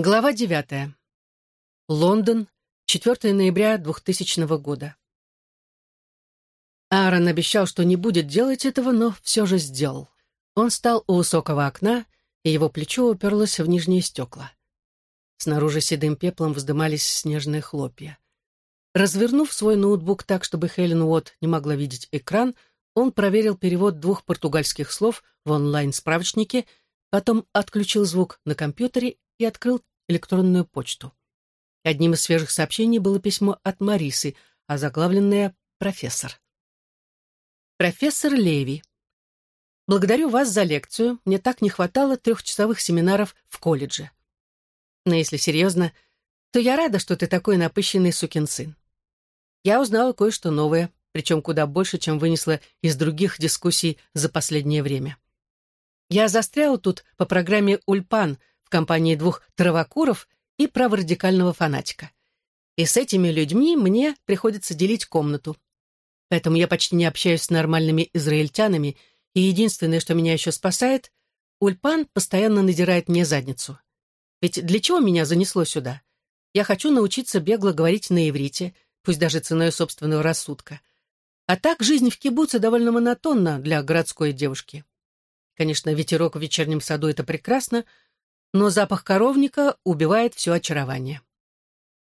Глава девятая. Лондон, 4 ноября 2000 года. Аарон обещал, что не будет делать этого, но все же сделал. Он встал у высокого окна, и его плечо уперлось в нижние стекла. Снаружи седым пеплом вздымались снежные хлопья. Развернув свой ноутбук так, чтобы Хелен Уотт не могла видеть экран, он проверил перевод двух португальских слов в онлайн-справочнике, потом отключил звук на компьютере и открыл электронную почту. Одним из свежих сообщений было письмо от Марисы, озаглавленное «Профессор». «Профессор Леви. Благодарю вас за лекцию. Мне так не хватало трехчасовых семинаров в колледже. Но если серьезно, то я рада, что ты такой напыщенный сукин сын. Я узнала кое-что новое, причем куда больше, чем вынесла из других дискуссий за последнее время. Я застряла тут по программе «Ульпан», в компании двух травокуров и праворадикального фанатика. И с этими людьми мне приходится делить комнату. Поэтому я почти не общаюсь с нормальными израильтянами, и единственное, что меня еще спасает, Ульпан постоянно надирает мне задницу. Ведь для чего меня занесло сюда? Я хочу научиться бегло говорить на иврите, пусть даже ценой собственного рассудка. А так жизнь в кибуце довольно монотонна для городской девушки. Конечно, ветерок в вечернем саду — это прекрасно, но запах коровника убивает все очарование.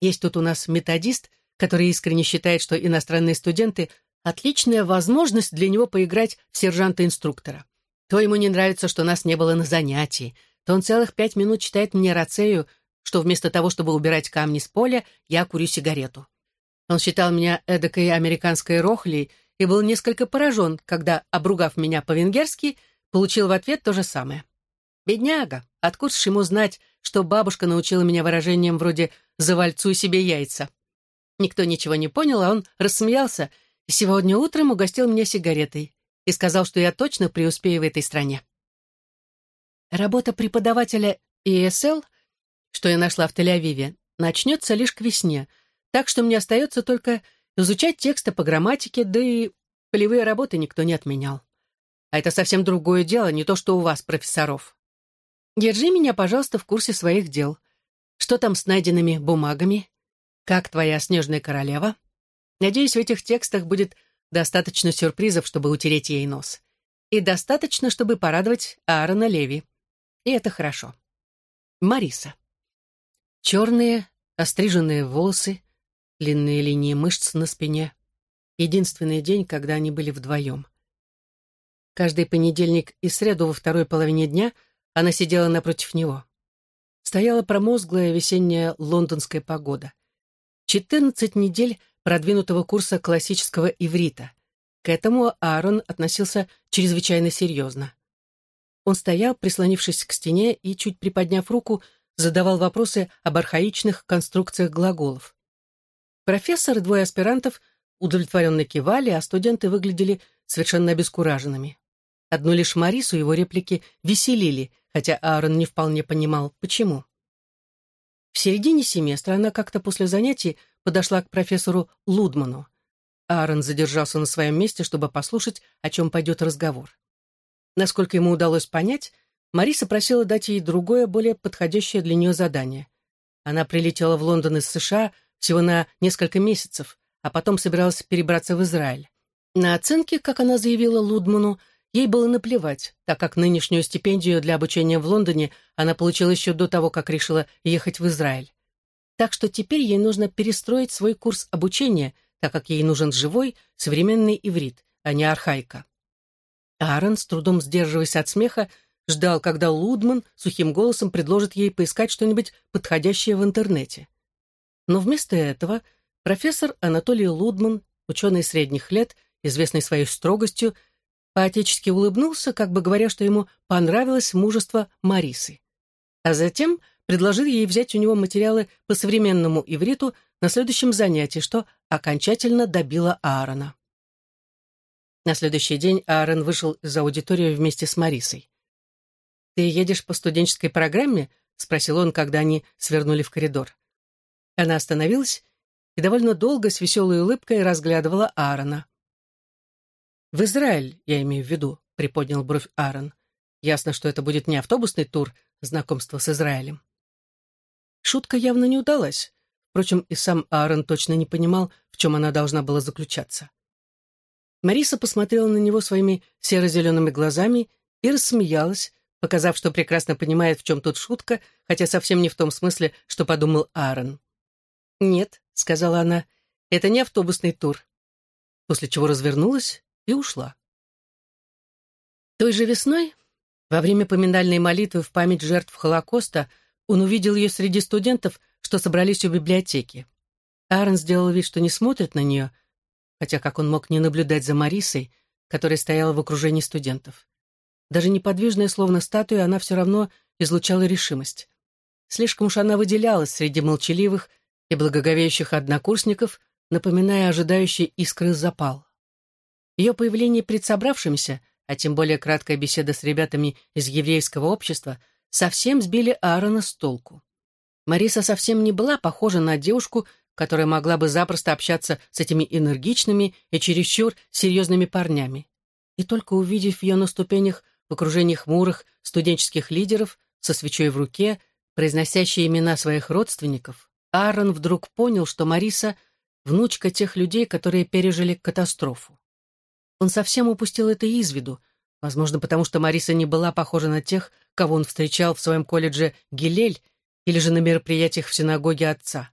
Есть тут у нас методист, который искренне считает, что иностранные студенты — отличная возможность для него поиграть в сержанта-инструктора. То ему не нравится, что нас не было на занятии, то он целых пять минут читает мне рацею, что вместо того, чтобы убирать камни с поля, я курю сигарету. Он считал меня эдакой американской рохлей и был несколько поражен, когда, обругав меня по-венгерски, получил в ответ то же самое. Бедняга, откуда ж ему знать, что бабушка научила меня выражением вроде «завальцуй себе яйца». Никто ничего не понял, а он рассмеялся и сегодня утром угостил меня сигаретой и сказал, что я точно преуспею в этой стране. Работа преподавателя ESL, что я нашла в Тель-Авиве, начнется лишь к весне, так что мне остается только изучать тексты по грамматике, да и полевые работы никто не отменял. А это совсем другое дело, не то что у вас, профессоров. Держи меня, пожалуйста, в курсе своих дел. Что там с найденными бумагами? Как твоя снежная королева? Надеюсь, в этих текстах будет достаточно сюрпризов, чтобы утереть ей нос. И достаточно, чтобы порадовать Аарона Леви. И это хорошо. Мариса. Черные, остриженные волосы, длинные линии мышц на спине. Единственный день, когда они были вдвоем. Каждый понедельник и среду во второй половине дня — она сидела напротив него. Стояла промозглая весенняя лондонская погода. Четырнадцать недель продвинутого курса классического иврита. К этому Аарон относился чрезвычайно серьезно. Он стоял, прислонившись к стене и, чуть приподняв руку, задавал вопросы об архаичных конструкциях глаголов. Профессор и двое аспирантов удовлетворенно кивали, а студенты выглядели совершенно обескураженными. Одну лишь Марису его реплики веселили, хотя Аарон не вполне понимал, почему. В середине семестра она как-то после занятий подошла к профессору Лудману. Аарон задержался на своем месте, чтобы послушать, о чем пойдет разговор. Насколько ему удалось понять, Мариса просила дать ей другое, более подходящее для нее задание. Она прилетела в Лондон из США всего на несколько месяцев, а потом собиралась перебраться в Израиль. На оценки, как она заявила Лудману, Ей было наплевать, так как нынешнюю стипендию для обучения в Лондоне она получила еще до того, как решила ехать в Израиль. Так что теперь ей нужно перестроить свой курс обучения, так как ей нужен живой, современный иврит, а не архаика. Аарон, с трудом сдерживаясь от смеха, ждал, когда Лудман сухим голосом предложит ей поискать что-нибудь подходящее в интернете. Но вместо этого профессор Анатолий Лудман, ученый средних лет, известный своей строгостью, поотечески улыбнулся, как бы говоря, что ему понравилось мужество Марисы. А затем предложил ей взять у него материалы по современному ивриту на следующем занятии, что окончательно добило Аарона. На следующий день Аарон вышел из аудитории вместе с Марисой. «Ты едешь по студенческой программе?» — спросил он, когда они свернули в коридор. Она остановилась и довольно долго с веселой улыбкой разглядывала Аарона. «В Израиль, я имею в виду», — приподнял бровь Аарон. «Ясно, что это будет не автобусный тур знакомства с Израилем». Шутка явно не удалась. Впрочем, и сам Аарон точно не понимал, в чем она должна была заключаться. Мариса посмотрела на него своими серо-зелеными глазами и рассмеялась, показав, что прекрасно понимает, в чем тут шутка, хотя совсем не в том смысле, что подумал Аарон. «Нет», — сказала она, — «это не автобусный тур». После чего развернулась и ушла. Той же весной, во время поминальной молитвы в память жертв Холокоста, он увидел ее среди студентов, что собрались у библиотеки. Аарон сделал вид, что не смотрит на нее, хотя как он мог не наблюдать за Марисой, которая стояла в окружении студентов. Даже неподвижная, словно статуя, она все равно излучала решимость. Слишком уж она выделялась среди молчаливых и благоговеющих однокурсников, напоминая ожидающий искры запал. Ее появление пред собравшимися, а тем более краткая беседа с ребятами из еврейского общества, совсем сбили Аарона с толку. Мариса совсем не была похожа на девушку, которая могла бы запросто общаться с этими энергичными и чересчур серьезными парнями. И только увидев ее на ступенях в окружении хмурых студенческих лидеров со свечой в руке, произносящие имена своих родственников, Аарон вдруг понял, что Мариса — внучка тех людей, которые пережили катастрофу. Он совсем упустил это из виду, возможно, потому что Мариса не была похожа на тех, кого он встречал в своем колледже Гилель или же на мероприятиях в синагоге отца.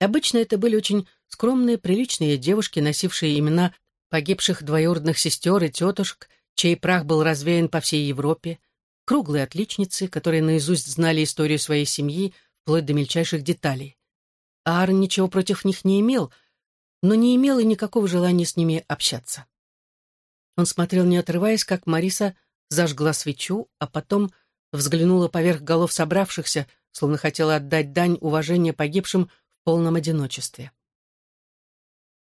Обычно это были очень скромные, приличные девушки, носившие имена погибших двоюродных сестер и тетушек чей прах был развеян по всей Европе, круглые отличницы, которые наизусть знали историю своей семьи вплоть до мельчайших деталей. Аарон ничего против них не имел, но не имел и никакого желания с ними общаться. Он смотрел, не отрываясь, как Мариса зажгла свечу, а потом взглянула поверх голов собравшихся, словно хотела отдать дань уважения погибшим в полном одиночестве.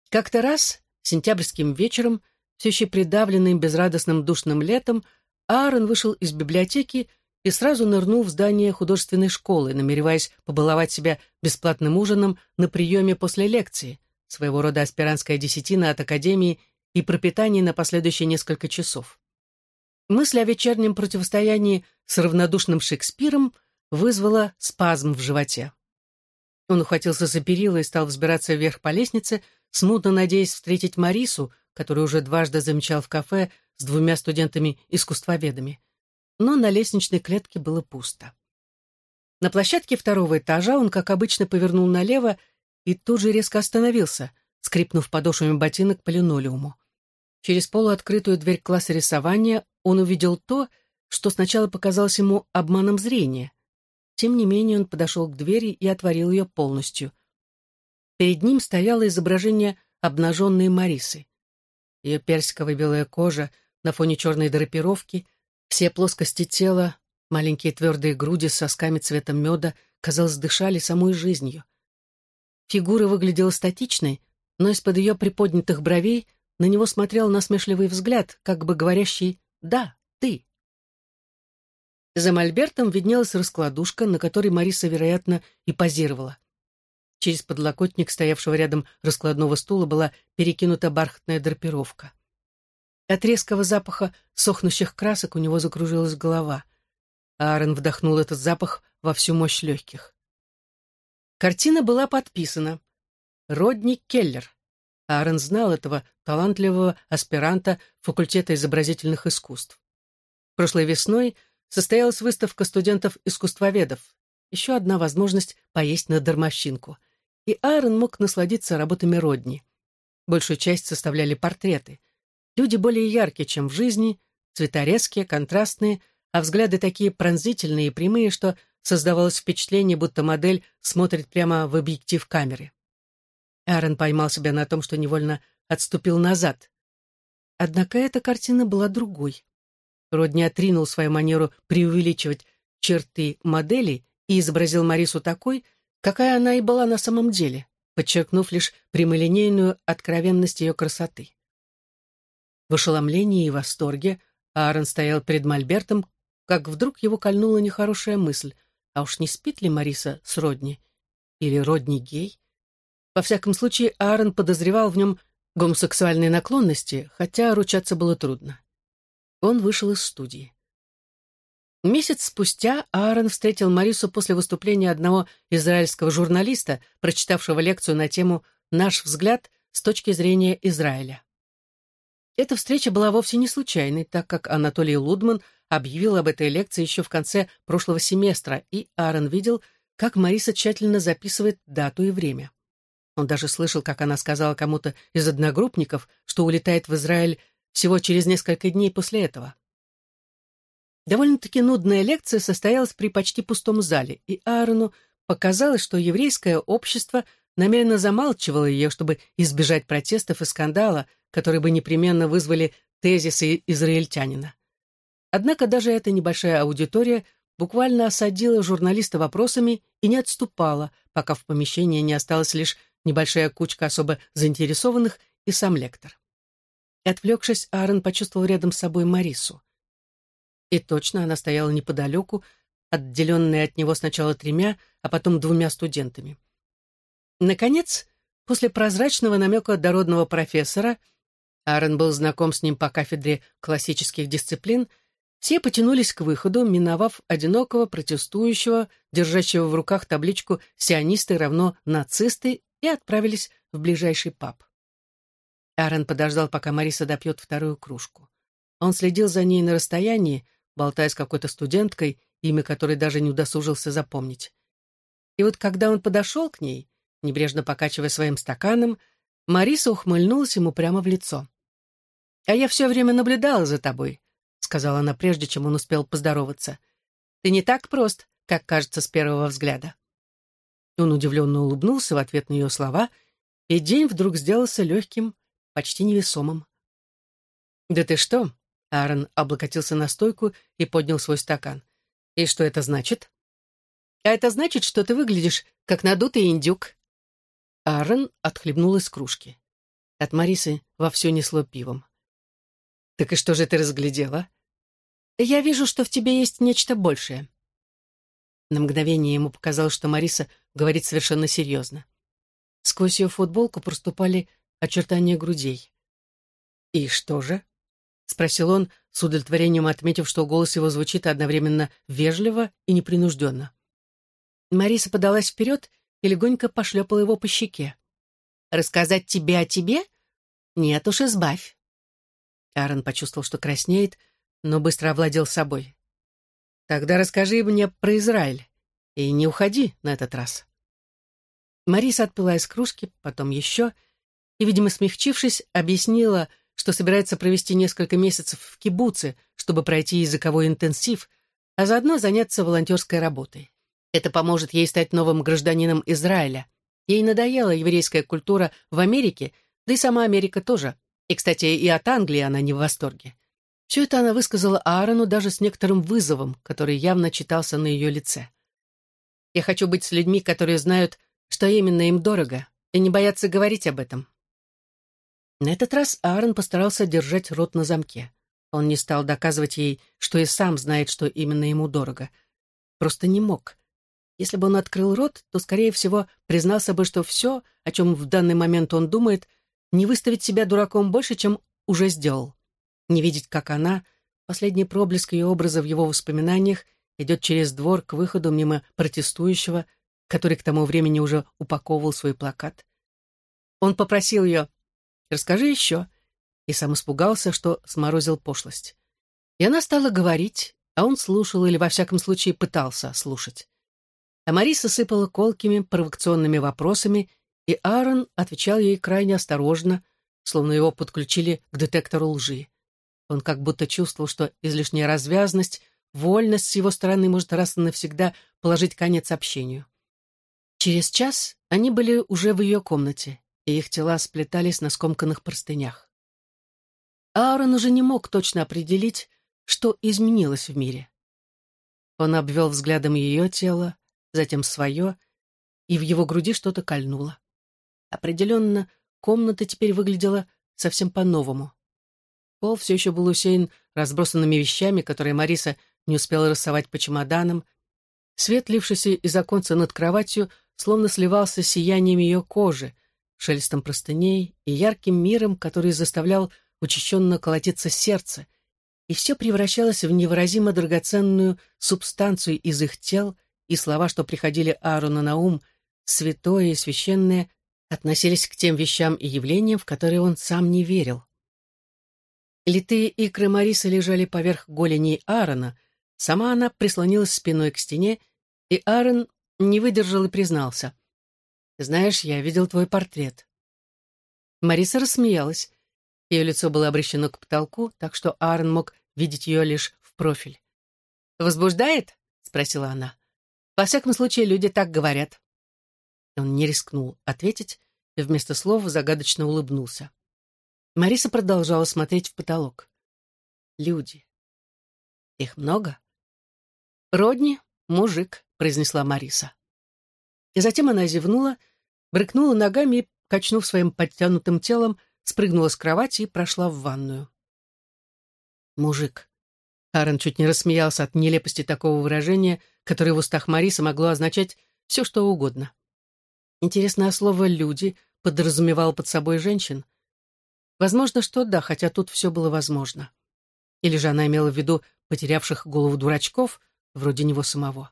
Как-то раз, сентябрьским вечером, все еще придавленный безрадостным душным летом, Аарон вышел из библиотеки и сразу нырнул в здание художественной школы, намереваясь побаловать себя бесплатным ужином на приеме после лекции, своего рода аспирантская десятина от академии и пропитание на последующие несколько часов. Мысль о вечернем противостоянии с равнодушным Шекспиром вызвала спазм в животе. Он ухватился за перила и стал взбираться вверх по лестнице, смутно надеясь встретить Марису, который уже дважды замечал в кафе с двумя студентами-искусствоведами. Но на лестничной клетке было пусто. На площадке второго этажа он, как обычно, повернул налево и тут же резко остановился, скрипнув подошвами ботинок по линолеуму. Через полуоткрытую дверь класса рисования он увидел то, что сначала показалось ему обманом зрения. Тем не менее он подошел к двери и отворил ее полностью. Перед ним стояло изображение обнаженной Марисы. Ее персиковая белая кожа на фоне черной драпировки, все плоскости тела, маленькие твердые груди с сосками цвета меда, казалось, дышали самой жизнью. Фигура выглядела статичной, но из-под ее приподнятых бровей на него смотрел насмешливый взгляд, как бы говорящий «Да, ты». За мольбертом виднелась раскладушка, на которой Мариса, вероятно, и позировала. Через подлокотник стоявшего рядом раскладного стула была перекинута бархатная драпировка. От резкого запаха сохнущих красок у него закружилась голова. Аарон вдохнул этот запах во всю мощь легких. Картина была подписана. Родни Келлер. Аарон знал этого талантливого аспиранта факультета изобразительных искусств. Прошлой весной состоялась выставка студентов-искусствоведов. Еще одна возможность поесть на дармовщинку и Аарон мог насладиться работами Родни. Большую часть составляли портреты. Люди более яркие, чем в жизни, цвета резкие, контрастные, а взгляды такие пронзительные и прямые, что создавалось впечатление, будто модель смотрит прямо в объектив камеры. Аарон поймал себя на том, что невольно отступил назад. Однако эта картина была другой. Родни отринул свою манеру преувеличивать черты модели и изобразил Марису такой, какая она и была на самом деле, подчеркнув лишь прямолинейную откровенность ее красоты. В ошеломлении и восторге Аарон стоял перед Мольбертом, как вдруг его кольнула нехорошая мысль, а уж не спит ли Мариса с Родни? Или Родни гей? Во всяком случае, Аарон подозревал в нем гомосексуальные наклонности, хотя ручаться было трудно. Он вышел из студии. Месяц спустя Аарон встретил Марису после выступления одного израильского журналиста, прочитавшего лекцию на тему «Наш взгляд с точки зрения Израиля». Эта встреча была вовсе не случайной, так как Анатолий Лудман объявил об этой лекции еще в конце прошлого семестра, и Аарон видел, как Мариса тщательно записывает дату и время. Он даже слышал, как она сказала кому-то из одногруппников, что улетает в Израиль всего через несколько дней после этого. Довольно-таки нудная лекция состоялась при почти пустом зале, и Аарону показалось, что еврейское общество намеренно замалчивало ее, чтобы избежать протестов и скандала, которые бы непременно вызвали тезисы израильтянина. Однако даже эта небольшая аудитория буквально осадила журналиста вопросами и не отступала, пока в помещении не осталась лишь небольшая кучка особо заинтересованных и сам лектор. Отвлекшись, Аарон почувствовал рядом с собой Марису. И точно она стояла неподалеку, отделенная от него сначала тремя, а потом двумя студентами. Наконец, после прозрачного намека дородного профессора, Аарон был знаком с ним по кафедре классических дисциплин, все потянулись к выходу, миновав одинокого протестующего, держащего в руках табличку «Сионисты равно нацисты» и отправились в ближайший паб. Аарон подождал, пока Мариса допьет вторую кружку. Он следил за ней на расстоянии, болтая с какой-то студенткой, имя которой даже не удосужился запомнить. И вот когда он подошел к ней, небрежно покачивая своим стаканом, Мариса ухмыльнулась ему прямо в лицо. «А я все время наблюдала за тобой», — сказала она, прежде чем он успел поздороваться. «Ты не так прост, как кажется с первого взгляда». Он удивленно улыбнулся в ответ на ее слова, и день вдруг сделался легким, почти невесомым. «Да ты что?» — Аарон облокотился на стойку и поднял свой стакан. «И что это значит?» «А это значит, что ты выглядишь, как надутый индюк». Аарон отхлебнул из кружки. От Марисы вовсю несло пивом. «Так и что же ты разглядела?» «Я вижу, что в тебе есть нечто большее». На мгновение ему показалось, что Мариса говорит совершенно серьезно. Сквозь ее футболку проступали очертания грудей. «И что же?» — спросил он, с удовлетворением отметив, что голос его звучит одновременно вежливо и непринужденно. Мариса подалась вперед и легонько пошлепала его по щеке. «Рассказать тебе о тебе? Нет уж, избавь». Аарон почувствовал, что краснеет, но быстро овладел собой. «Тогда расскажи мне про Израиль и не уходи на этот раз». Мариса отпила из кружки, потом еще, и, видимо, смягчившись, объяснила, что собирается провести несколько месяцев в кибуце, чтобы пройти языковой интенсив, а заодно заняться волонтерской работой. Это поможет ей стать новым гражданином Израиля. Ей надоела еврейская культура в Америке, да и сама Америка тоже. И, кстати, и от Англии она не в восторге. Все это она высказала Аарону даже с некоторым вызовом, который явно читался на ее лице. «Я хочу быть с людьми, которые знают, что именно им дорого, и не боятся говорить об этом. На этот раз Аарон постарался держать рот на замке. Он не стал доказывать ей, что и сам знает, что именно ему дорого. Просто не мог. Если бы он открыл рот, то, скорее всего, признался бы, что все, о чем в данный момент он думает, не выставить себя дураком больше, чем уже сделал. Не видеть, как она, последний проблеск ее образа в его воспоминаниях, идет через двор к выходу мимо протестующего, который к тому времени уже упаковывал свой плакат. Он попросил ее «Расскажи еще», и сам испугался, что сморозил пошлость. И она стала говорить, а он слушал или, во всяком случае, пытался слушать. А Мариса сыпала колкими провокационными вопросами, и Аарон отвечал ей крайне осторожно, словно его подключили к детектору лжи. Он как будто чувствовал, что излишняя развязность, вольность с его стороны может раз и навсегда положить конец общению. Через час они были уже в ее комнате, и их тела сплетались на скомканных простынях. Аарон уже не мог точно определить, что изменилось в мире. Он обвел взглядом ее тело, затем свое, и в его груди что-то кольнуло. Определенно, комната теперь выглядела совсем по-новому. Пол все еще был усеян разбросанными вещами, которые Мариса не успела рассовать по чемоданам. Свет, лившийся из оконца над кроватью, словно сливался с сиянием ее кожи, шелестом простыней и ярким миром, который заставлял учащенно колотиться сердце, и все превращалось в невыразимо драгоценную субстанцию из их тел, и слова, что приходили Аарону на ум, святое и священное, относились к тем вещам и явлениям, в которые он сам не верил. Литые икры Марисы лежали поверх голеней Аарона, сама она прислонилась спиной к стене, и Аарон не выдержал и признался. «Знаешь, я видел твой портрет». Мариса рассмеялась. Ее лицо было обращено к потолку, так что Аарон мог видеть ее лишь в профиль. «Возбуждает?» — спросила она. «Во всяком случае, люди так говорят». Он не рискнул ответить и вместо слов загадочно улыбнулся. Мариса продолжала смотреть в потолок. «Люди. Их много?» «Родни, мужик», — произнесла Мариса. И затем она зевнула, брыкнула ногами и, качнув своим подтянутым телом, спрыгнула с кровати и прошла в ванную. «Мужик». Аарон чуть не рассмеялся от нелепости такого выражения, которое в устах Марисы могло означать все, что угодно. Интересно, слово «люди» подразумевал под собой женщин? Возможно, что да, хотя тут все было возможно. Или же она имела в виду потерявших голову дурачков, вроде него самого.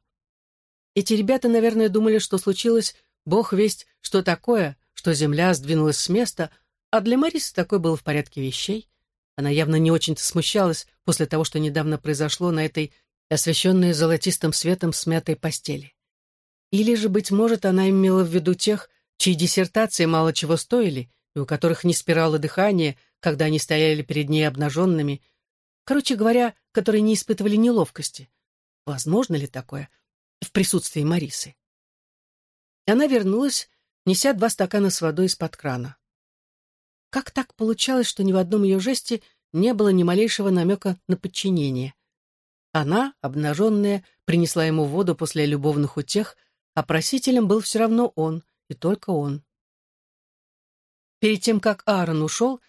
Эти ребята, наверное, думали, что случилось, бог весть, что такое, что земля сдвинулась с места, а для Марисы такой был в порядке вещей. Она явно не очень-то смущалась после того, что недавно произошло на этой освещенной золотистым светом смятой постели. Или же, быть может, она имела в виду тех, чьи диссертации мало чего стоили, и у которых не спирало дыхание, когда они стояли перед ней обнаженными, короче говоря, которые не испытывали неловкости. Возможно ли такое в присутствии Марисы? Она вернулась, неся два стакана с водой из-под крана. Как так получалось, что ни в одном ее жесте не было ни малейшего намека на подчинение? Она, обнаженная, принесла ему воду после любовных утех, а просителем был все равно он, и только он. Перед тем, как Аарон ушел,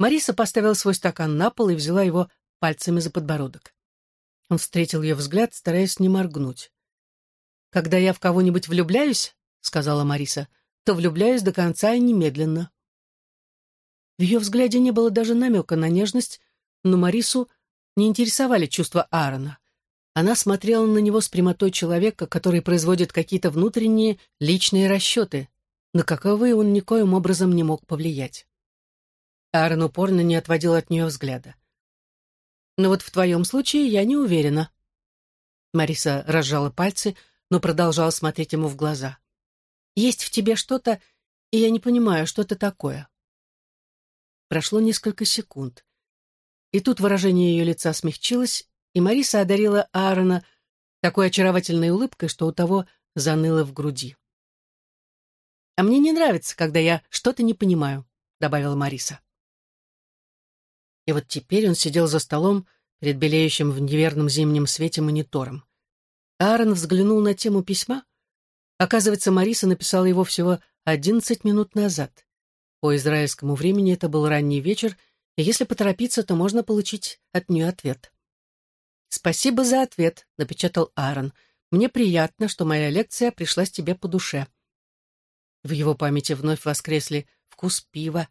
Мариса поставила свой стакан на пол и взяла его пальцами за подбородок. Он встретил ее взгляд, стараясь не моргнуть. «Когда я в кого-нибудь влюбляюсь, — сказала Мариса, — то влюбляюсь до конца и немедленно». В ее взгляде не было даже намека на нежность, но Марису не интересовали чувства Аарона. Она смотрела на него с прямотой человека, который производит какие-то внутренние личные расчеты, на каковые он никоим образом не мог повлиять. Аарон упорно не отводил от нее взгляда. «Но вот в твоем случае я не уверена». Мариса разжала пальцы, но продолжала смотреть ему в глаза. «Есть в тебе что-то, и я не понимаю, что это такое». Прошло несколько секунд. И тут выражение ее лица смягчилось, и Мариса одарила Аарона такой очаровательной улыбкой, что у того заныло в груди. «А мне не нравится, когда я что-то не понимаю», — добавила Мариса. И вот теперь он сидел за столом перед белеющим в неверном зимнем свете монитором. Аарон взглянул на тему письма. Оказывается, Мариса написала его всего одиннадцать минут назад. По израильскому времени это был ранний вечер, и если поторопиться, то можно получить от нее ответ. «Спасибо за ответ», — напечатал Аарон. «Мне приятно, что моя лекция пришлась тебе по душе». В его памяти вновь воскресли вкус пива,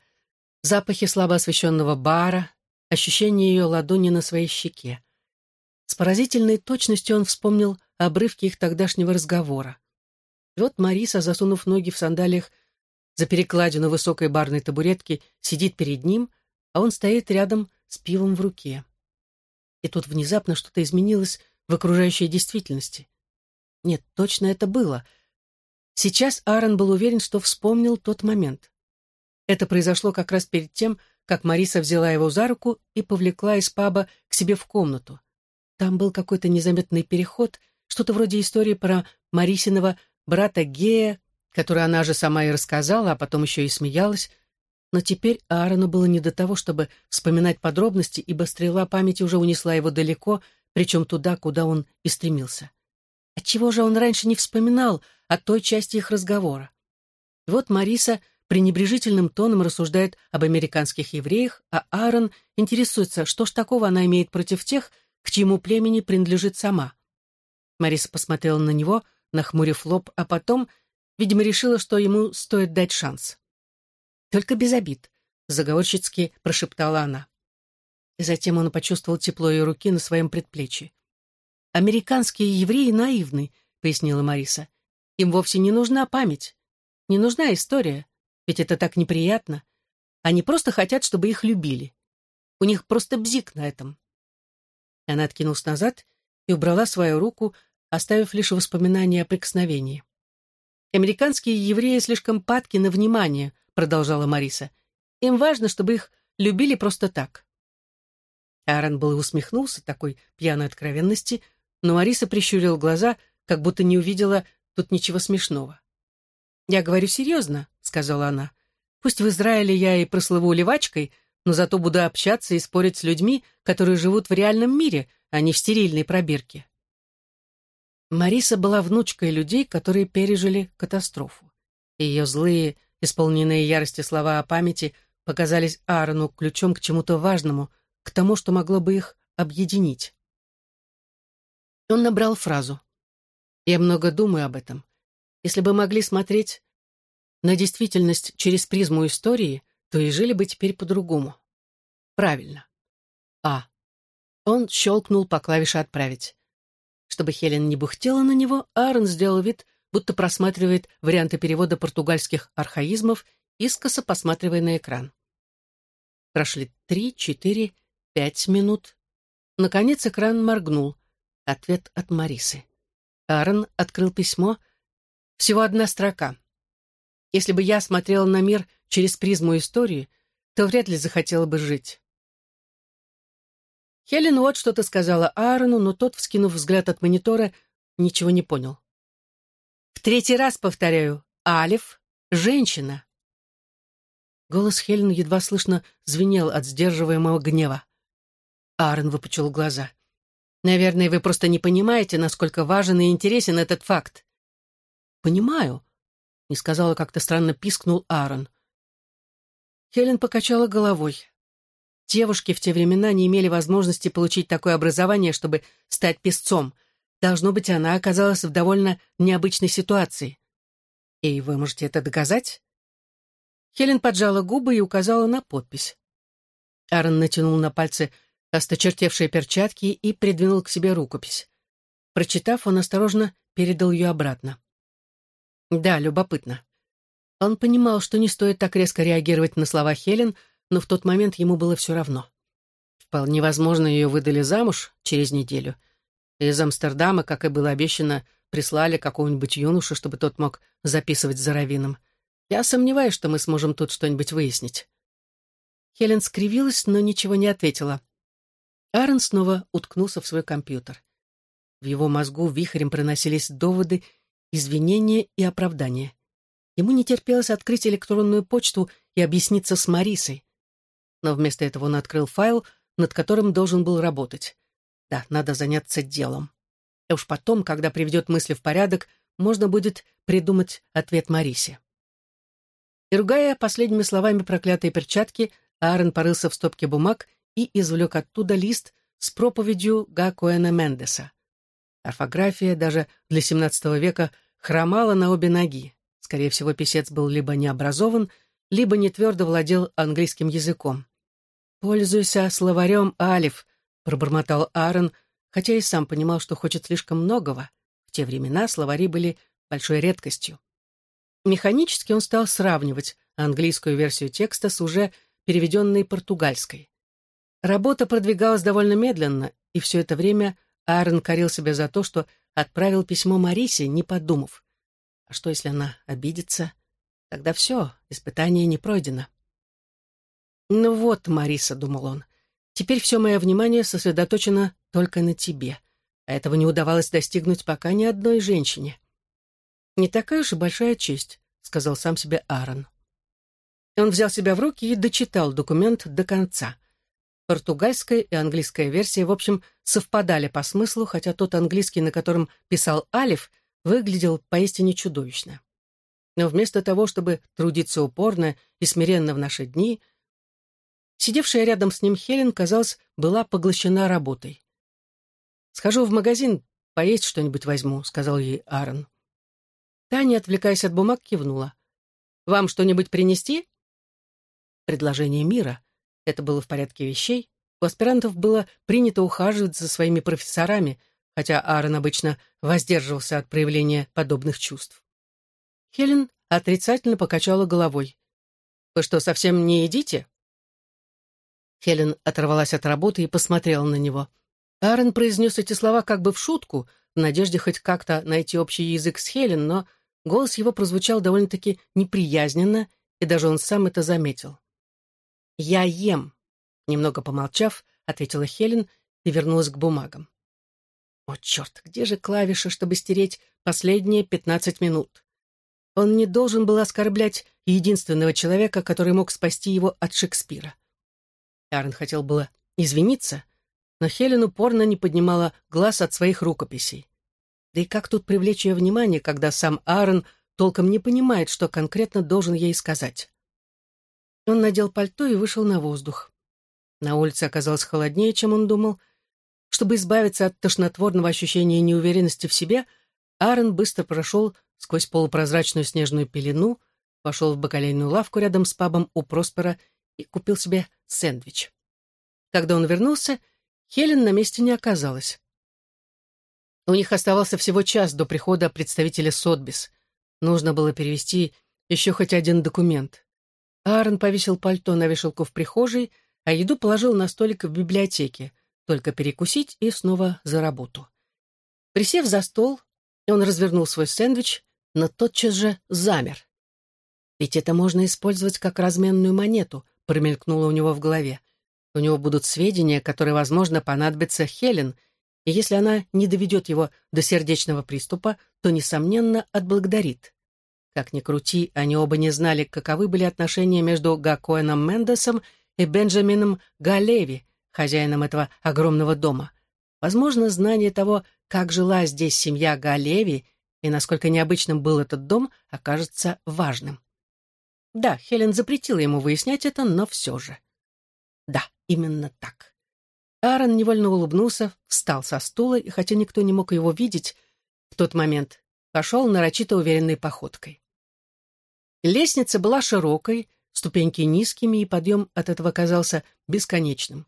запахи слабо освещенного бара, ощущение ее ладони на своей щеке. С поразительной точностью он вспомнил обрывки их тогдашнего разговора. И вот Мариса, засунув ноги в сандалиях за перекладину высокой барной табуретки, сидит перед ним, а он стоит рядом с пивом в руке. И тут внезапно что-то изменилось в окружающей действительности. Нет, точно это было. Сейчас Аарон был уверен, что вспомнил тот момент. Это произошло как раз перед тем, как Мариса взяла его за руку и повлекла из паба к себе в комнату. Там был какой-то незаметный переход, что-то вроде истории про Марисиного брата Гея, которую она же сама и рассказала, а потом еще и смеялась, но теперь Аарону было не до того, чтобы вспоминать подробности, ибо стрела памяти уже унесла его далеко, причем туда, куда он и стремился. Отчего же он раньше не вспоминал о той части их разговора? Вот Мариса пренебрежительным тоном рассуждает об американских евреях, а Аарон интересуется, что ж такого она имеет против тех, к чьему племени принадлежит сама. Мариса посмотрела на него, нахмурив лоб, а потом, видимо, решила, что ему стоит дать шанс. Только без обид, заговорщицки прошептала она. И затем он почувствовал тепло ее руки на своем предплечье. «Американские евреи наивны», — пояснила Мариса. «Им вовсе не нужна память, не нужна история, ведь это так неприятно. Они просто хотят, чтобы их любили. У них просто бзик на этом». Она откинулась назад и убрала свою руку, оставив лишь воспоминания о прикосновении. «Американские евреи слишком падки на внимание», — продолжала Мариса. «Им важно, чтобы их любили просто так». Аарон был усмехнулся такой пьяной откровенности, но Мариса прищурила глаза, как будто не увидела тут ничего смешного. «Я говорю серьезно», — сказала она. «Пусть в Израиле я и прослыву левачкой, но зато буду общаться и спорить с людьми, которые живут в реальном мире, а не в стерильной пробирке». Мариса была внучкой людей, которые пережили катастрофу. Ее злые, исполненные ярости слова о памяти показались Аарону ключом к чему-то важному, к тому, что могло бы их объединить. Он набрал фразу. «Я много думаю об этом. Если бы могли смотреть на действительность через призму истории, то и жили бы теперь по-другому. Правильно. А. Он щелкнул по клавише «Отправить». Чтобы Хелен не бухтела на него, Аарон сделал вид, будто просматривает варианты перевода португальских архаизмов, искоса посматривая на экран. Прошли три, четыре, пять минут. Наконец экран моргнул. Ответ от Марисы. Аарон открыл письмо. Всего одна строка. Если бы я смотрела на мир через призму истории, то вряд ли захотела бы жить. Хелен вот что-то сказала Аарону, но тот, вскинув взгляд от монитора, ничего не понял. В третий раз повторяю, Алиф — женщина. Голос Хелен едва слышно звенел от сдерживаемого гнева. Аарон выпучил глаза. Наверное, вы просто не понимаете, насколько важен и интересен этот факт. Понимаю, не сказала как-то странно пискнул Аарон. Хелен покачала головой. Девушки в те времена не имели возможности получить такое образование, чтобы стать песцом. Должно быть, она оказалась в довольно необычной ситуации. И вы можете это доказать? Хелен поджала губы и указала на подпись. Аарон натянул на пальцы осточертевшие перчатки и придвинул к себе рукопись. Прочитав, он осторожно передал ее обратно. Да, любопытно. Он понимал, что не стоит так резко реагировать на слова Хелен, но в тот момент ему было все равно. Вполне возможно, ее выдали замуж через неделю. Из Амстердама, как и было обещано, прислали какого-нибудь юношу, чтобы тот мог записывать за раввином. Я сомневаюсь, что мы сможем тут что-нибудь выяснить. Хелен скривилась, но ничего не ответила. Аарон снова уткнулся в свой компьютер. В его мозгу вихрем проносились доводы, извинения и оправдания. Ему не терпелось открыть электронную почту и объясниться с Марисой. Но вместо этого он открыл файл, над которым должен был работать. Да, надо заняться делом. И уж потом, когда приведет мысли в порядок, можно будет придумать ответ Марисе. И ругая последними словами проклятые перчатки, Аарон порылся в стопке бумаг и извлек оттуда лист с проповедью Гакуэна Мендеса. Орфография даже для XVII века хромала на обе ноги. Скорее всего, писец был либо необразован, либо не твердо владел английским языком. «Пользуйся словарем Алиф», — пробормотал Аарон, хотя и сам понимал, что хочет слишком многого. В те времена словари были большой редкостью. Механически он стал сравнивать английскую версию текста с уже переведенной португальской. Работа продвигалась довольно медленно, и все это время Аарон корил себя за то, что отправил письмо Марисе, не подумав. А что, если она обидится? Тогда все, испытание не пройдено. «Ну вот, Мариса», — думал он, — «теперь все мое внимание сосредоточено только на тебе, а этого не удавалось достигнуть пока ни одной женщине». «Не такая уж и большая честь», — сказал сам себе Аарон. Он взял себя в руки и дочитал документ до конца — Португальская и английская версия, в общем, совпадали по смыслу, хотя тот английский, на котором писал Алиф, выглядел поистине чудовищно. Но вместо того, чтобы трудиться упорно и смиренно в наши дни, сидевшая рядом с ним Хелен, казалось, была поглощена работой. «Схожу в магазин, поесть что-нибудь возьму», — сказал ей Аарон. Таня, отвлекаясь от бумаг, кивнула. «Вам что-нибудь принести?» Предложение мира — это было в порядке вещей, У аспирантов было принято ухаживать за своими профессорами, хотя Аарон обычно воздерживался от проявления подобных чувств. Хелен отрицательно покачала головой. «Вы что, совсем не едите?» Хелен оторвалась от работы и посмотрела на него. Аарон произнес эти слова как бы в шутку, в надежде хоть как-то найти общий язык с Хелен, но голос его прозвучал довольно-таки неприязненно, и даже он сам это заметил. «Я ем», — немного помолчав, ответила Хелен и вернулась к бумагам. О, черт, где же клавиша, чтобы стереть последние пятнадцать минут? Он не должен был оскорблять единственного человека, который мог спасти его от Шекспира. Аарон хотел было извиниться, но Хелен упорно не поднимала глаз от своих рукописей. Да и как тут привлечь ее внимание, когда сам Аарон толком не понимает, что конкретно должен ей сказать? Он надел пальто и вышел на воздух. На улице оказалось холоднее, чем он думал, чтобы избавиться от тошнотворного ощущения неуверенности в себе, Аарон быстро прошел сквозь полупрозрачную снежную пелену, пошел в бакалейную лавку рядом с пабом у Проспера и купил себе сэндвич. Когда он вернулся, Хелен на месте не оказалась. У них оставался всего час до прихода представителя Сотбис. Нужно было перевести еще хоть один документ. Аарон повесил пальто на вешалку в прихожей, а еду положил на столик в библиотеке, только перекусить и снова за работу. Присев за стол, он развернул свой сэндвич, но тотчас же замер. «Ведь это можно использовать как разменную монету», промелькнуло у него в голове. «У него будут сведения, которые, возможно, понадобятся Хелен, и если она не доведет его до сердечного приступа, то, несомненно, отблагодарит». Как ни крути, они оба не знали, каковы были отношения между Гакоэном Мендесом и Бенджамином Галеви, хозяином этого огромного дома. Возможно, знание того, как жила здесь семья Галеви и насколько необычным был этот дом, окажется важным. Да, Хелен запретила ему выяснять это, но все же. Да, именно так. Аарон невольно улыбнулся, встал со стула, и хотя никто не мог его видеть, в тот момент пошел нарочито уверенной походкой. Лестница была широкой, ступеньки низкими, и подъем от этого казался бесконечным.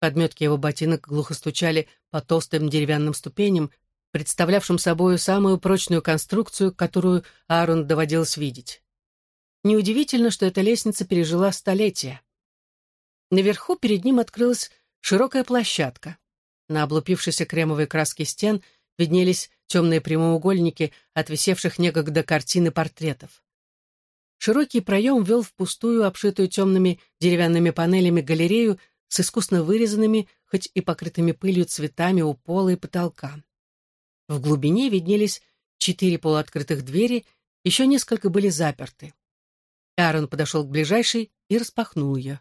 Подметки его ботинок глухо стучали по толстым деревянным ступеням, представлявшим собою самую прочную конструкцию, которую Аарон доводилось видеть. Неудивительно, что эта лестница пережила столетия. Наверху перед ним открылась широкая площадка. На облупившейся кремовой краске стен виднелись темные прямоугольники от висевших некогда картины портретов. Широкий проем вел в пустую, обшитую темными деревянными панелями галерею с искусно вырезанными, хоть и покрытыми пылью цветами у пола и потолка. В глубине виднелись четыре полуоткрытых двери, еще несколько были заперты. Аарон подошел к ближайшей и распахнул ее.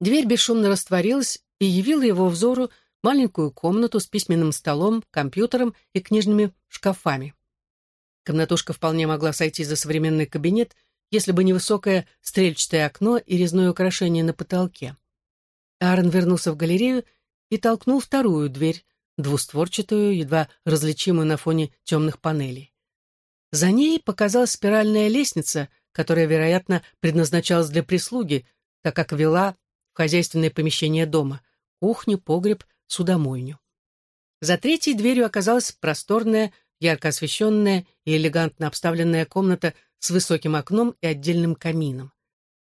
Дверь бесшумно растворилась и явила его взору маленькую комнату с письменным столом, компьютером и книжными шкафами. Комнатушка вполне могла сойти за современный кабинет, если бы не высокое стрельчатое окно и резное украшение на потолке. Аарон вернулся в галерею и толкнул вторую дверь, двустворчатую, едва различимую на фоне темных панелей. За ней показалась спиральная лестница, которая, вероятно, предназначалась для прислуги, так как вела в хозяйственное помещение дома — кухню, погреб, судомойню. За третьей дверью оказалась просторная, ярко освещенная и элегантно обставленная комната с высоким окном и отдельным камином.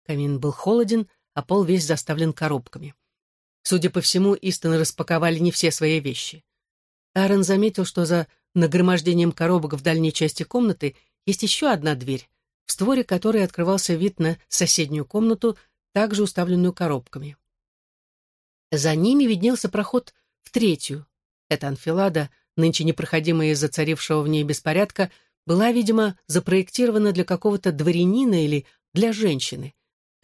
Камин был холоден, а пол весь заставлен коробками. Судя по всему, Истон распаковали не все свои вещи. Аарон заметил, что за нагромождением коробок в дальней части комнаты есть еще одна дверь, в створе которой открывался вид на соседнюю комнату, также уставленную коробками. За ними виднелся проход в третью. Эта анфилада, нынче непроходимая из-за царившего в ней беспорядка, была, видимо, запроектирована для какого-то дворянина или для женщины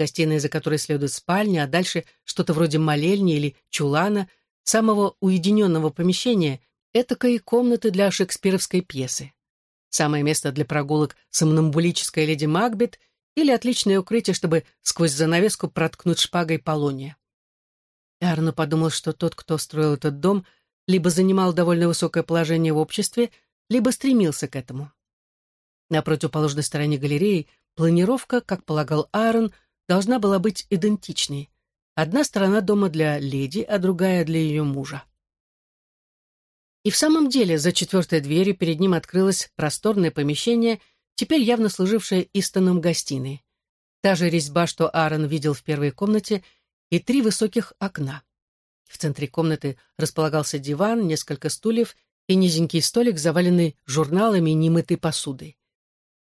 гостиная, за которой следует спальня, а дальше что-то вроде молельни или чулана, самого уединенного помещения, этакой комнаты для шекспировской пьесы. Самое место для прогулок сомнамбулическая леди Макбет или отличное укрытие, чтобы сквозь занавеску проткнуть шпагой полония. Арно подумал, что тот, кто строил этот дом, либо занимал довольно высокое положение в обществе, либо стремился к этому. На противоположной стороне галереи планировка, как полагал Аарон, должна была быть идентичной. Одна сторона дома для леди, а другая для ее мужа. И в самом деле за четвертой дверью перед ним открылось просторное помещение, теперь явно служившее Истоном гостиной. Та же резьба, что Аарон видел в первой комнате, и три высоких окна. В центре комнаты располагался диван, несколько стульев и низенький столик, заваленный журналами и немытой посудой.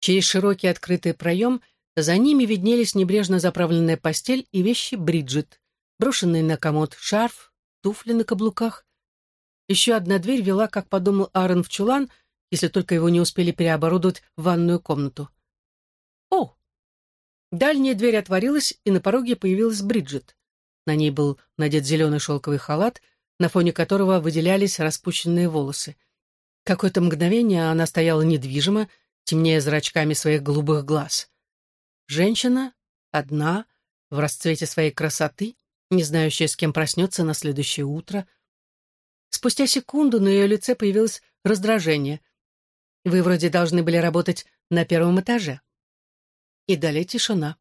Через широкий открытый проем за ними виднелись небрежно заправленная постель и вещи Бриджит, брошенный на комод шарф, туфли на каблуках. Еще одна дверь вела, как подумал Аарон, в чулан, если только его не успели переоборудовать в ванную комнату. О! Дальняя дверь отворилась, и на пороге появилась Бриджит. На ней был надет зеленый шелковый халат, на фоне которого выделялись распущенные волосы. Какое-то мгновение она стояла недвижимо, темнее зрачками своих голубых глаз. Женщина, одна, в расцвете своей красоты, не знающая, с кем проснется на следующее утро. Спустя секунду на ее лице появилось раздражение. «Вы вроде должны были работать на первом этаже». И далее тишина.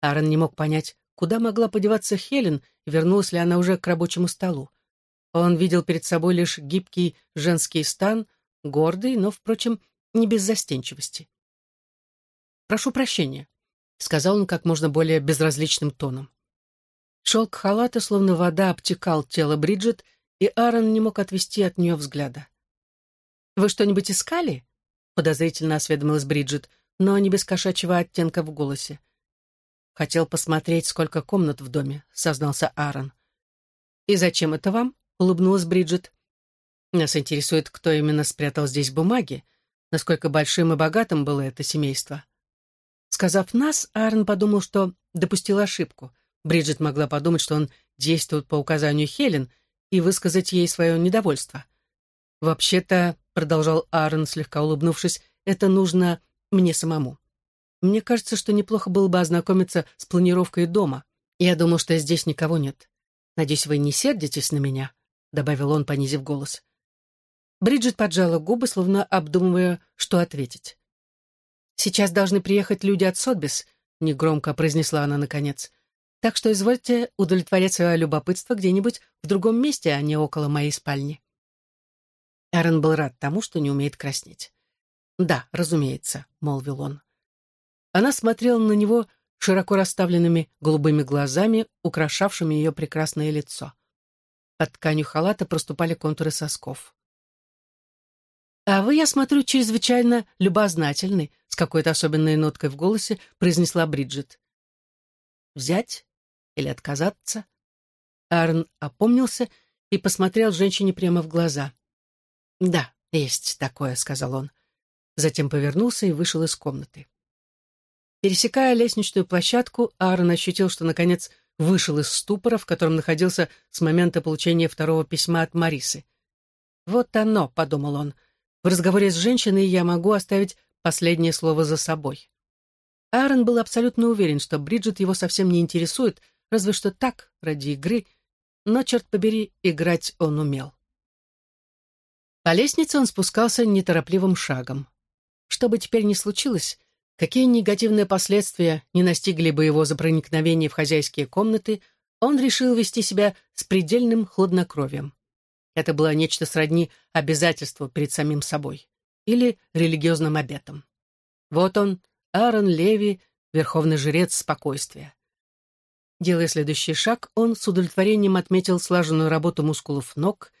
Аарон не мог понять, куда могла подеваться Хелен, вернулась ли она уже к рабочему столу. Он видел перед собой лишь гибкий женский стан, гордый, но, впрочем, не без застенчивости. «Прошу прощения», — сказал он как можно более безразличным тоном. Шелк халата, словно вода, обтекал тело Бриджит, и Аарон не мог отвести от нее взгляда. «Вы что-нибудь искали?» — подозрительно осведомилась Бриджит, но не без кошачьего оттенка в голосе. «Хотел посмотреть, сколько комнат в доме», — сознался Аарон. «И зачем это вам?» — улыбнулась Бриджит. «Нас интересует, кто именно спрятал здесь бумаги, насколько большим и богатым было это семейство». Сказав «нас», Аарон подумал, что допустил ошибку. Бриджит могла подумать, что он действует по указанию Хелен и высказать ей свое недовольство. «Вообще-то», — продолжал Аарон, слегка улыбнувшись, — «это нужно мне самому. Мне кажется, что неплохо было бы ознакомиться с планировкой дома. Я думал, что здесь никого нет. Надеюсь, вы не сердитесь на меня», — добавил он, понизив голос. Бриджит поджала губы, словно обдумывая, что ответить. «Сейчас должны приехать люди от Сотбис», — негромко произнесла она наконец. Так что извольте удовлетворять свое любопытство где-нибудь в другом месте, а не около моей спальни. Аарон был рад тому, что не умеет краснеть. «Да, разумеется», — молвил он. Она смотрела на него широко расставленными голубыми глазами, украшавшими ее прекрасное лицо. Под тканью халата проступали контуры сосков. «А вы, я смотрю, чрезвычайно любознательный», — с какой-то особенной ноткой в голосе произнесла Бриджит. «Взять или отказаться? Арн опомнился и посмотрел женщине прямо в глаза. «Да, есть такое», — сказал он. Затем повернулся и вышел из комнаты. Пересекая лестничную площадку, Аарон ощутил, что, наконец, вышел из ступора, в котором находился с момента получения второго письма от Марисы. «Вот оно», — подумал он, — «в разговоре с женщиной я могу оставить последнее слово за собой». Аарон был абсолютно уверен, что Бриджит его совсем не интересует, разве что так, ради игры, но, черт побери, играть он умел. По лестнице он спускался неторопливым шагом. Что бы теперь ни случилось, какие негативные последствия не настигли бы его за проникновение в хозяйские комнаты, он решил вести себя с предельным хладнокровием. Это было нечто сродни обязательству перед самим собой или религиозным обетом. Вот он, Аарон Леви, верховный жрец спокойствия. Делая следующий шаг, он с удовлетворением отметил слаженную работу мускулов ног.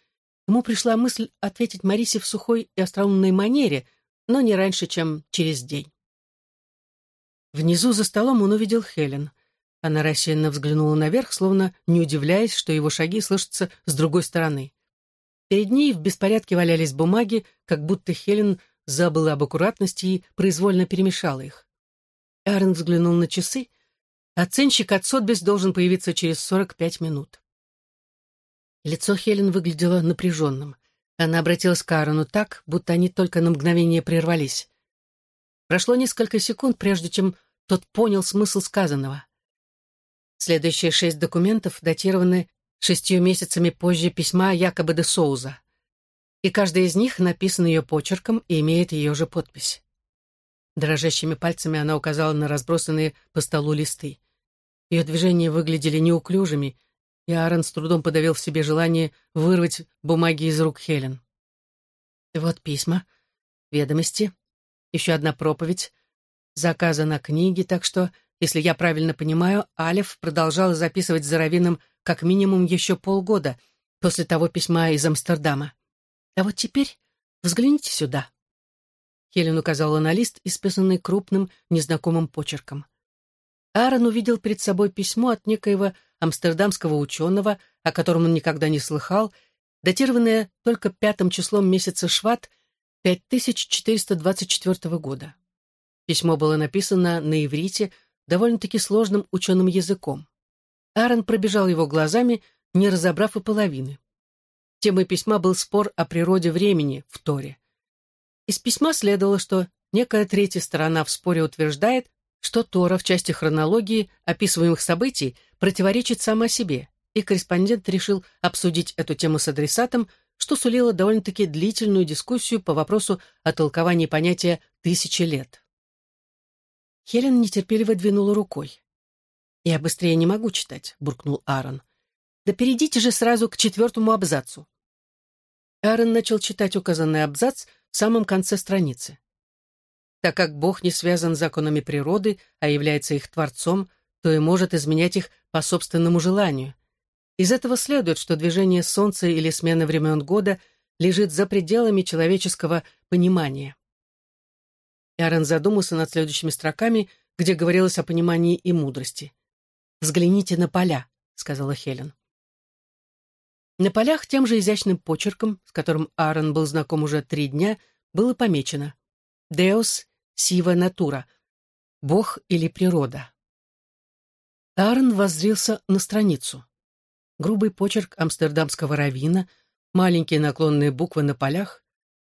Ему пришла мысль ответить Марисе в сухой и остроумной манере, но не раньше, чем через день. Внизу за столом он увидел Хелен. Она рассеянно взглянула наверх, словно не удивляясь, что его шаги слышатся с другой стороны. Перед ней в беспорядке валялись бумаги, как будто Хелен забыла об аккуратности и произвольно перемешала их. Аарон взглянул на часы Оценщик от Сотбис должен появиться через 45 минут. Лицо Хелен выглядело напряженным. Она обратилась к Аарону так, будто они только на мгновение прервались. Прошло несколько секунд, прежде чем тот понял смысл сказанного. Следующие шесть документов датированы шестью месяцами позже письма якобы де Соуза. И каждый из них написан ее почерком и имеет ее же подпись. Дрожащими пальцами она указала на разбросанные по столу листы. Ее движения выглядели неуклюжими, и Аарон с трудом подавил в себе желание вырвать бумаги из рук Хелен. Вот письма, ведомости, еще одна проповедь, заказа на книги, так что, если я правильно понимаю, Алиф продолжал записывать за Равином как минимум еще полгода после того письма из Амстердама. А вот теперь взгляните сюда. Хелен указала на лист, исписанный крупным, незнакомым почерком. Аарон увидел перед собой письмо от некоего амстердамского ученого, о котором он никогда не слыхал, датированное только пятым числом месяца Шват 5424 года. Письмо было написано на иврите довольно-таки сложным ученым языком. Аарон пробежал его глазами, не разобрав и половины. Темой письма был спор о природе времени в Торе. Из письма следовало, что некая третья сторона в споре утверждает, что Тора в части хронологии описываемых событий противоречит сама себе, и корреспондент решил обсудить эту тему с адресатом, что сулило довольно-таки длительную дискуссию по вопросу о толковании понятия «тысячи лет». Хелен нетерпеливо двинула рукой. «Я быстрее не могу читать», — буркнул Аарон. «Да перейдите же сразу к четвертому абзацу». Аарон начал читать указанный абзац в самом конце страницы. Так как Бог не связан с законами природы, а является их творцом, то и может изменять их по собственному желанию. Из этого следует, что движение Солнца или смена времен года лежит за пределами человеческого понимания. Аарон задумался над следующими строками, где говорилось о понимании и мудрости. «Взгляните на поля», — сказала Хелен. На полях тем же изящным почерком, с которым Аарон был знаком уже три дня, было помечено «Deus siva natura» — «Бог или природа». Аарон воззрился на страницу. Грубый почерк амстердамского равина, маленькие наклонные буквы на полях.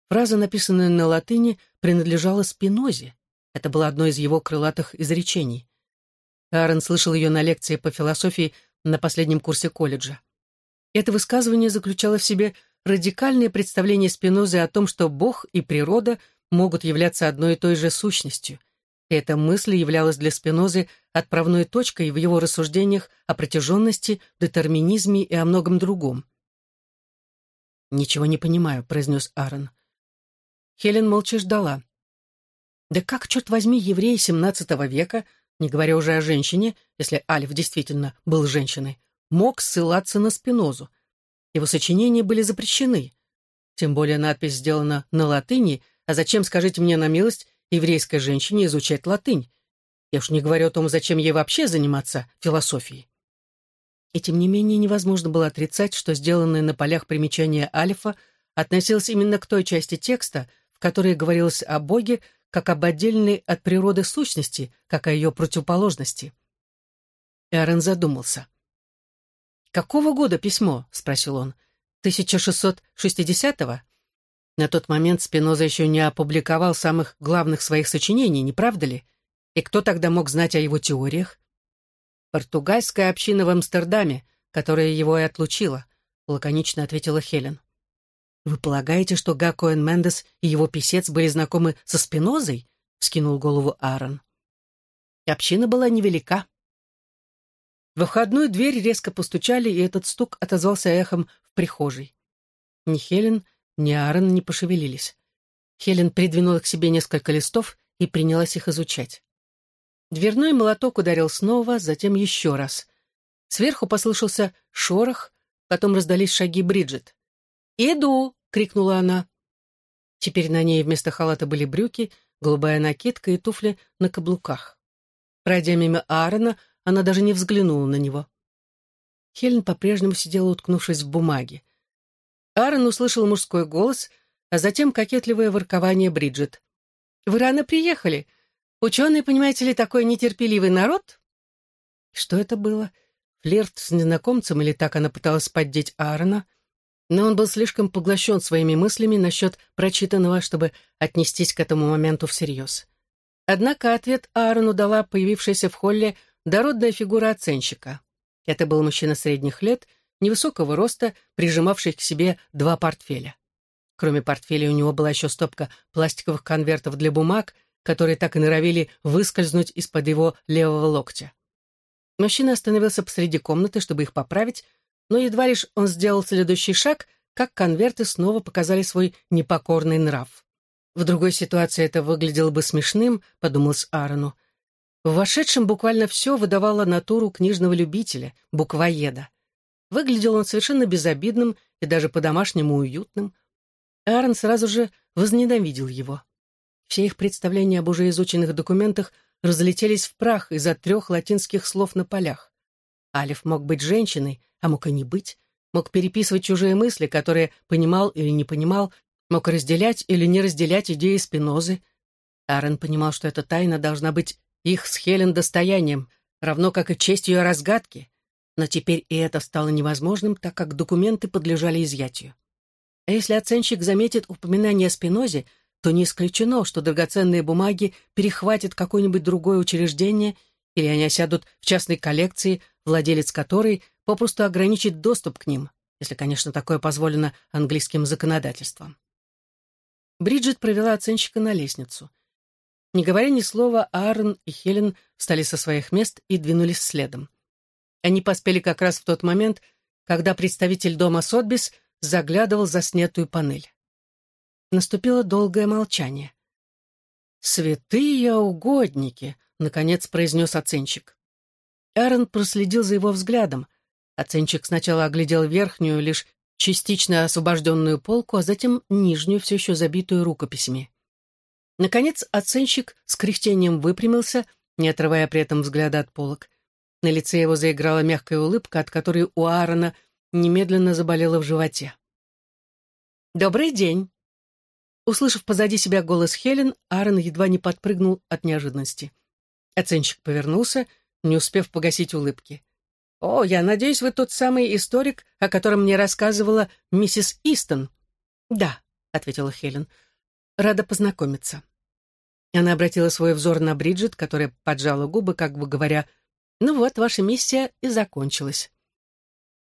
Фраза, написанная на латыни, принадлежала Спинозе. Это было одно из его крылатых изречений. Аарон слышал ее на лекции по философии на последнем курсе колледжа. Это высказывание заключало в себе радикальное представление Спинозы о том, что Бог и природа могут являться одной и той же сущностью. И эта мысль являлась для Спинозы отправной точкой в его рассуждениях о протяженности, детерминизме и о многом другом. «Ничего не понимаю», — произнес Аарон. Хелен молча ждала. Да как, черт возьми, еврей XVII века, не говоря уже о женщине, если Альф действительно был женщиной, мог ссылаться на Спинозу. Его сочинения были запрещены. Тем более надпись сделана на латыни, а зачем, скажите мне на милость, еврейской женщине изучать латынь? Я уж не говорю о том, зачем ей вообще заниматься философией. И тем не менее невозможно было отрицать, что сделанное на полях примечание Альфа относилось именно к той части текста, в которой говорилось о Боге как об отдельной от природы сущности, как о ее противоположности. Эрен задумался. «Какого года письмо?» — спросил он. «1660-го?» На тот момент Спиноза еще не опубликовал самых главных своих сочинений, не правда ли? И кто тогда мог знать о его теориях? «Португальская община в Амстердаме, которая его и отлучила», — лаконично ответила Хелен. «Вы полагаете, что Гакоэн Мендес и его писец были знакомы со Спинозой?» — вскинул голову Аарон. Община была невелика. В входную дверь резко постучали, и этот стук отозвался эхом в прихожей. Ни Хелен, ни Аарон не пошевелились. Хелен придвинула к себе несколько листов и принялась их изучать. Дверной молоток ударил снова, затем еще раз. Сверху послышался шорох, потом раздались шаги Бриджит. «Иду!» — крикнула она. Теперь на ней вместо халата были брюки, голубая накидка и туфли на каблуках. Пройдя мимо Аарона, она даже не взглянула на него. Хелен по-прежнему сидела, уткнувшись в бумаге. Аарон услышал мужской голос, а затем кокетливое воркование Бриджит. «Вы рано приехали. Ученые, понимаете ли, такой нетерпеливый народ?» Что это было? Флирт с незнакомцем или так она пыталась поддеть Аарона — но он был слишком поглощен своими мыслями насчет прочитанного, чтобы отнестись к этому моменту всерьез. Однако ответ Аарону дала появившаяся в холле дородная фигура оценщика. Это был мужчина средних лет, невысокого роста, прижимавший к себе два портфеля. Кроме портфеля у него была еще стопка пластиковых конвертов для бумаг, которые так и норовили выскользнуть из-под его левого локтя. Мужчина остановился посреди комнаты, чтобы их поправить, но едва лишь он сделал следующий шаг, как конверты снова показали свой непокорный нрав. В другой ситуации это выглядело бы смешным, подумалось Аарону. В вошедшем буквально все выдавало натуру книжного любителя, буквоеда. Выглядел он совершенно безобидным и даже по-домашнему уютным. Аарон сразу же возненавидел его. Все их представления об уже изученных документах разлетелись в прах из-за трех латинских слов на полях. Алиф мог быть женщиной, а мог и не быть, мог переписывать чужие мысли, которые понимал или не понимал, мог разделять или не разделять идеи Спинозы. Аарон понимал, что эта тайна должна быть их с Хелен достоянием, равно как и честь ее разгадки, но теперь и это стало невозможным, так как документы подлежали изъятию. А если оценщик заметит упоминание о Спинозе, то не исключено, что драгоценные бумаги перехватит какое-нибудь другое учреждение или они осядут в частной коллекции, владелец которой попросту ограничит доступ к ним, если, конечно, такое позволено английским законодательством. Бриджит провела оценщика на лестницу. Не говоря ни слова, Аарон и Хелен встали со своих мест и двинулись следом. Они поспели как раз в тот момент, когда представитель дома Сотбис заглядывал за снятую панель. Наступило долгое молчание. «Святые угодники!» — наконец произнес оценщик. Аарон проследил за его взглядом. Оценщик сначала оглядел верхнюю, лишь частично освобожденную полку, а затем нижнюю, все еще забитую рукописями. Наконец оценщик с кряхтением выпрямился, не отрывая при этом взгляда от полок. На лице его заиграла мягкая улыбка, от которой у Аарона немедленно заболело в животе. «Добрый день!» Услышав позади себя голос Хелен, Аарон едва не подпрыгнул от неожиданности. Оценщик повернулся, не успев погасить улыбки. «О, я надеюсь, вы тот самый историк, о котором мне рассказывала миссис Истон?» «Да», — ответила Хелен. «Рада познакомиться». Она обратила свой взор на Бриджит, которая поджала губы, как бы говоря, «Ну вот, ваша миссия и закончилась».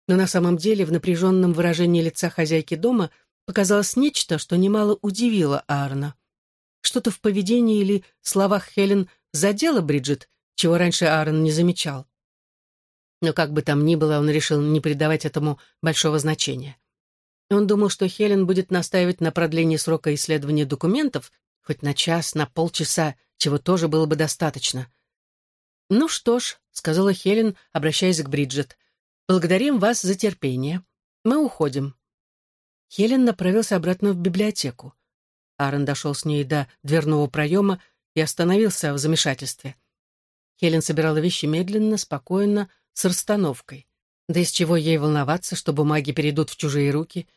Но на самом деле в напряженном выражении лица хозяйки дома показалось нечто, что немало удивило Аарона. Что-то в поведении или словах Хелен задело Бриджит, чего раньше Аарон не замечал. Но как бы там ни было, он решил не придавать этому большого значения. Он думал, что Хелен будет настаивать на продлении срока исследования документов, Хоть на час, на полчаса, чего тоже было бы достаточно. «Ну что ж», — сказала Хелен, обращаясь к Бриджит, «благодарим вас за терпение. Мы уходим». Хелен направился обратно в библиотеку. Аарон дошел с ней до дверного проема и остановился в замешательстве. Хелен собирала вещи медленно, спокойно, с расстановкой. Да из чего ей волноваться, что бумаги перейдут в чужие руки?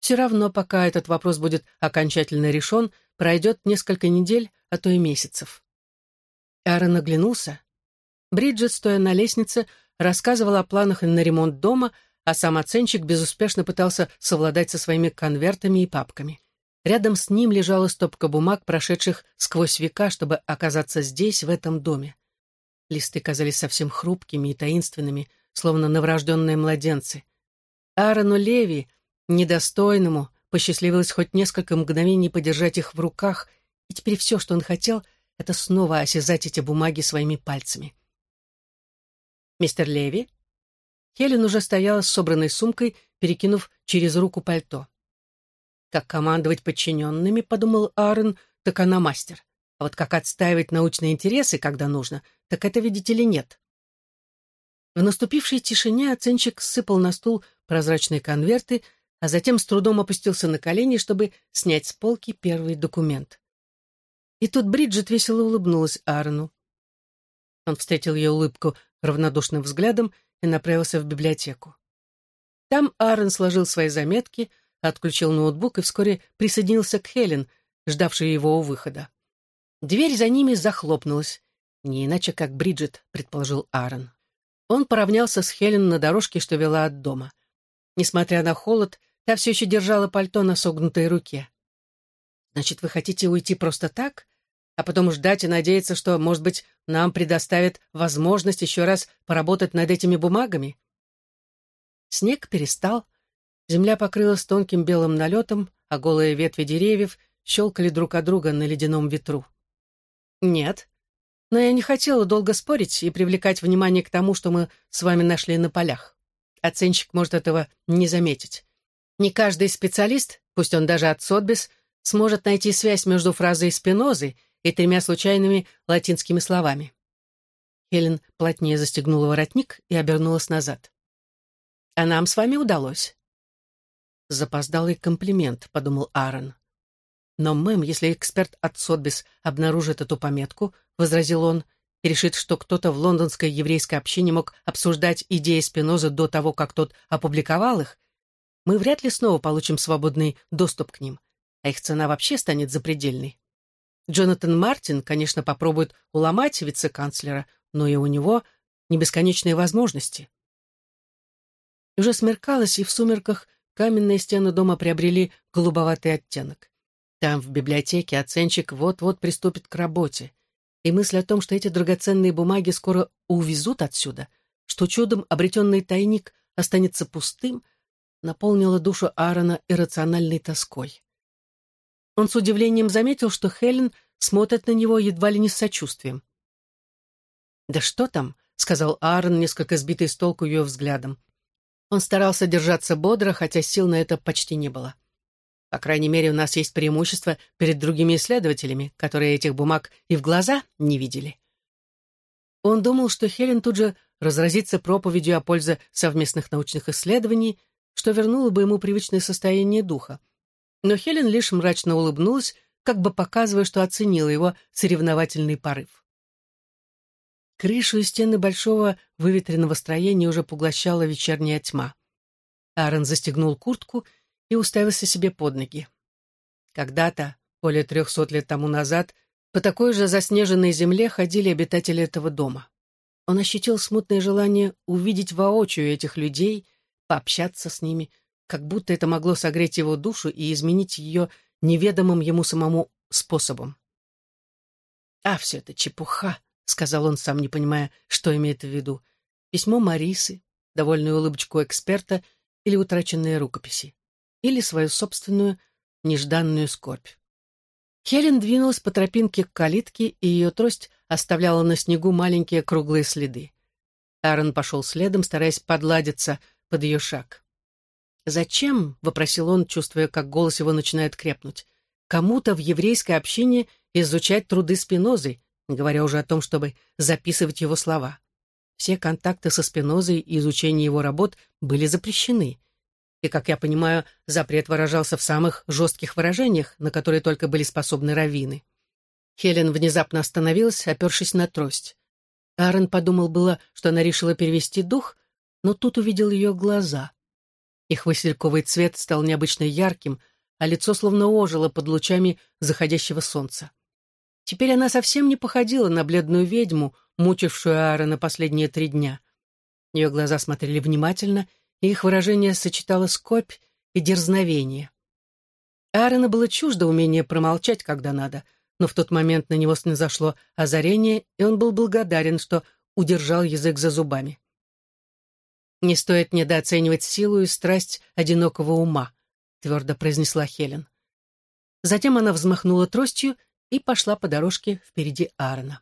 Все равно, пока этот вопрос будет окончательно решен, пройдет несколько недель, а то и месяцев. Аарон оглянулся. Бриджит, стоя на лестнице, рассказывала о планах на ремонт дома, а сам оценщик безуспешно пытался совладать со своими конвертами и папками. Рядом с ним лежала стопка бумаг, прошедших сквозь века, чтобы оказаться здесь, в этом доме. Листы казались совсем хрупкими и таинственными, словно новорожденные младенцы. Аарону Леви, недостойному, посчастливилось хоть несколько мгновений подержать их в руках, и теперь все, что он хотел, это снова осязать эти бумаги своими пальцами. «Мистер Леви?» Хелен уже стояла с собранной сумкой, перекинув через руку пальто. «Как командовать подчиненными», — подумал Аарон, — «так она мастер. А вот как отстаивать научные интересы, когда нужно, так это, видите ли, нет». В наступившей тишине оценщик сыпал на стул прозрачные конверты, а затем с трудом опустился на колени, чтобы снять с полки первый документ. И тут Бриджит весело улыбнулась Аарону. Он встретил ее улыбку равнодушным взглядом и направился в библиотеку. Там Аарон сложил свои заметки, отключил ноутбук и вскоре присоединился к Хелен, ждавшей его у выхода. Дверь за ними захлопнулась. Не иначе, как Бриджит, предположил Аарон. Он поравнялся с Хелен на дорожке, что вела от дома. Несмотря на холод, Та все еще держала пальто на согнутой руке. «Значит, вы хотите уйти просто так? А потом ждать и надеяться, что, может быть, нам предоставят возможность еще раз поработать над этими бумагами?» Снег перестал, земля покрылась тонким белым налетом, а голые ветви деревьев щелкали друг от друга на ледяном ветру. «Нет». Но я не хотела долго спорить и привлекать внимание к тому, что мы с вами нашли на полях. Оценщик может этого не заметить. Не каждый специалист, пусть он даже от Сотбис, сможет найти связь между фразой Спинозы и тремя случайными латинскими словами. Хелен плотнее застегнула воротник и обернулась назад. «А нам с вами удалось». «Запоздалый комплимент», — подумал Аарон. «Но, мэм, если эксперт от Сотбис обнаружит эту пометку», — возразил он, и решит, что кто-то в лондонской еврейской общине мог обсуждать идеи Спиноза до того, как тот опубликовал их, мы вряд ли снова получим свободный доступ к ним, а их цена вообще станет запредельной. Джонатан Мартин, конечно, попробует уломать вице-канцлера, но и у него не бесконечные возможности. Уже смеркалось, и в сумерках каменные стены дома приобрели голубоватый оттенок. Там, в библиотеке, оценщик вот-вот приступит к работе. И мысль о том, что эти драгоценные бумаги скоро увезут отсюда, что чудом обретенный тайник останется пустым, наполнила душу Аарона иррациональной тоской. Он с удивлением заметил, что Хелен смотрит на него едва ли не с сочувствием. «Да что там?» — сказал Аарон, несколько сбитый с толку ее взглядом. Он старался держаться бодро, хотя сил на это почти не было. По крайней мере, у нас есть преимущество перед другими исследователями, которые этих бумаг и в глаза не видели. Он думал, что Хелен тут же разразится проповедью о пользе совместных научных исследований, что вернуло бы ему привычное состояние духа. Но Хелен лишь мрачно улыбнулась, как бы показывая, что оценила его соревновательный порыв. Крышу и стены большого выветренного строения уже поглощала вечерняя тьма. Аарон застегнул куртку и уставился себе под ноги. Когда-то, более трехсот лет тому назад, по такой же заснеженной земле ходили обитатели этого дома. Он ощутил смутное желание увидеть воочию этих людей, пообщаться с ними, как будто это могло согреть его душу и изменить ее неведомым ему самому способом. А все это чепуха, — сказал он, сам не понимая, что имеет в виду. Письмо Марисы, довольную улыбочку эксперта или утраченные рукописи. Или свою собственную нежданную скорбь. Хелен двинулась по тропинке к калитке, и ее трость оставляла на снегу маленькие круглые следы. Аарон пошел следом, стараясь подладиться под ее шаг. «Зачем?» — вопросил он, чувствуя, как голос его начинает крепнуть. «Кому-то в еврейской общине изучать труды Спинозы, говоря уже о том, чтобы записывать его слова. Все контакты со Спинозой и изучение его работ были запрещены. И, как я понимаю, запрет выражался в самых жестких выражениях, на которые только были способны раввины. Хелен внезапно остановилась, опершись на трость. Аарон подумал было, что она решила перевести дух, но тут увидел ее глаза. Их васильковый цвет стал необычно ярким, а лицо словно ожило под лучами заходящего солнца. Теперь она совсем не походила на бледную ведьму, мучившую Аарона последние три дня. Ее глаза смотрели внимательно, и их выражение сочетало скорбь и дерзновение. Аарона было чуждо умение промолчать, когда надо, но в тот момент на него снизошло озарение, и он был благодарен, что удержал язык за зубами. «Не стоит недооценивать силу и страсть одинокого ума», — твердо произнесла Хелен. Затем она взмахнула тростью, и пошла по дорожке впереди Аарона.